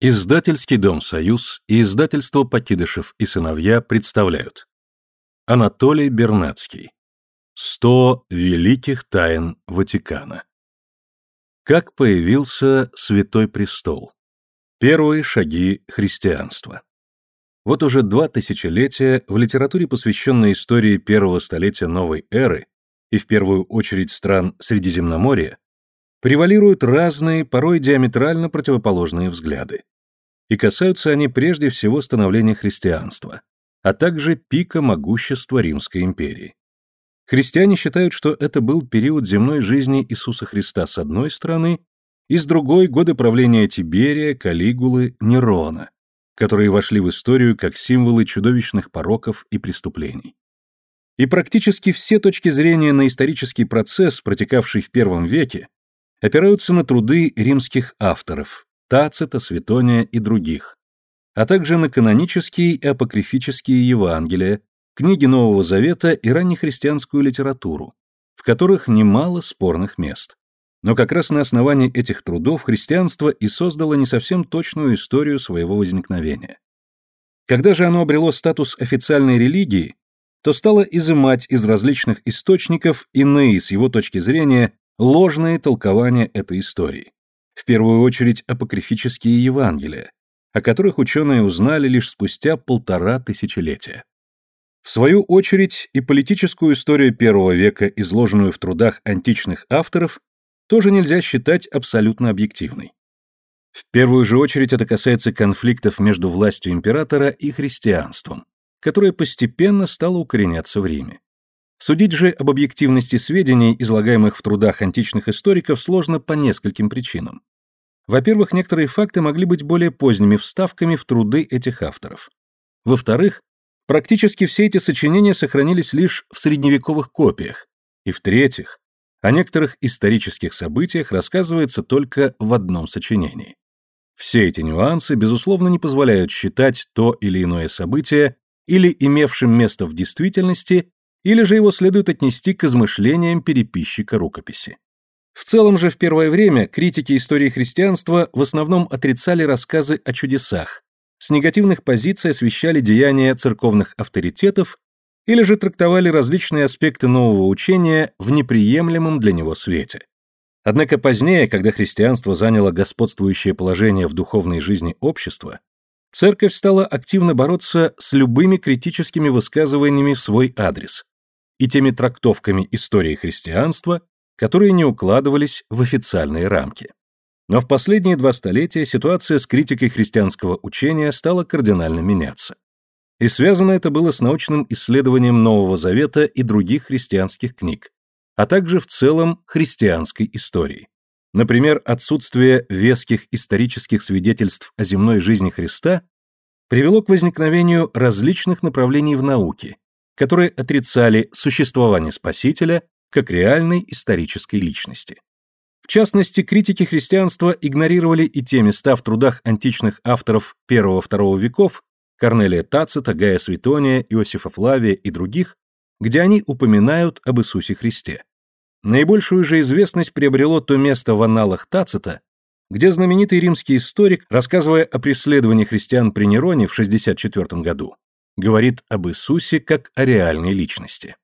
Издательский дом «Союз» и издательство «Покидышев и сыновья» представляют. Анатолий Бернацкий. «Сто великих тайн Ватикана» Как появился Святой Престол? Первые шаги христианства. Вот уже два тысячелетия в литературе, посвященной истории первого столетия новой эры и в первую очередь стран Средиземноморья, превалируют разные, порой диаметрально противоположные взгляды. И касаются они прежде всего становления христианства, а также пика могущества Римской империи. Христиане считают, что это был период земной жизни Иисуса Христа с одной стороны, и с другой – годы правления Тиберия, Калигулы, Нерона, которые вошли в историю как символы чудовищных пороков и преступлений. И практически все точки зрения на исторический процесс, протекавший в первом веке, опираются на труды римских авторов Тацита, Светония и других, а также на канонические и апокрифические Евангелия, книги Нового Завета и раннехристианскую литературу, в которых немало спорных мест. Но как раз на основании этих трудов христианство и создало не совсем точную историю своего возникновения. Когда же оно обрело статус официальной религии, то стало изымать из различных источников иные, с его точки зрения, ложные толкования этой истории. В первую очередь апокрифические Евангелия, о которых ученые узнали лишь спустя полтора тысячелетия. В свою очередь и политическую историю первого века, изложенную в трудах античных авторов, тоже нельзя считать абсолютно объективной. В первую же очередь это касается конфликтов между властью императора и христианством, которое постепенно стало укореняться в Риме. Судить же об объективности сведений, излагаемых в трудах античных историков, сложно по нескольким причинам. Во-первых, некоторые факты могли быть более поздними вставками в труды этих авторов. Во-вторых, практически все эти сочинения сохранились лишь в средневековых копиях. И в-третьих, о некоторых исторических событиях рассказывается только в одном сочинении. Все эти нюансы, безусловно, не позволяют считать то или иное событие или имевшим место в действительности или же его следует отнести к измышлениям переписчика рукописи. В целом же в первое время критики истории христианства в основном отрицали рассказы о чудесах, с негативных позиций освещали деяния церковных авторитетов или же трактовали различные аспекты нового учения в неприемлемом для него свете. Однако позднее, когда христианство заняло господствующее положение в духовной жизни общества, церковь стала активно бороться с любыми критическими высказываниями в свой адрес, и теми трактовками истории христианства, которые не укладывались в официальные рамки. Но в последние два столетия ситуация с критикой христианского учения стала кардинально меняться. И связано это было с научным исследованием Нового Завета и других христианских книг, а также в целом христианской истории. Например, отсутствие веских исторических свидетельств о земной жизни Христа привело к возникновению различных направлений в науке, которые отрицали существование Спасителя как реальной исторической личности. В частности, критики христианства игнорировали и те места в трудах античных авторов I-II веков Корнелия Тацита, Гая Светония, Иосифа Флавия и других, где они упоминают об Иисусе Христе. Наибольшую же известность приобрело то место в анналах Тацита, где знаменитый римский историк, рассказывая о преследовании христиан при Нероне в 64 году, говорит об Иисусе как о реальной личности.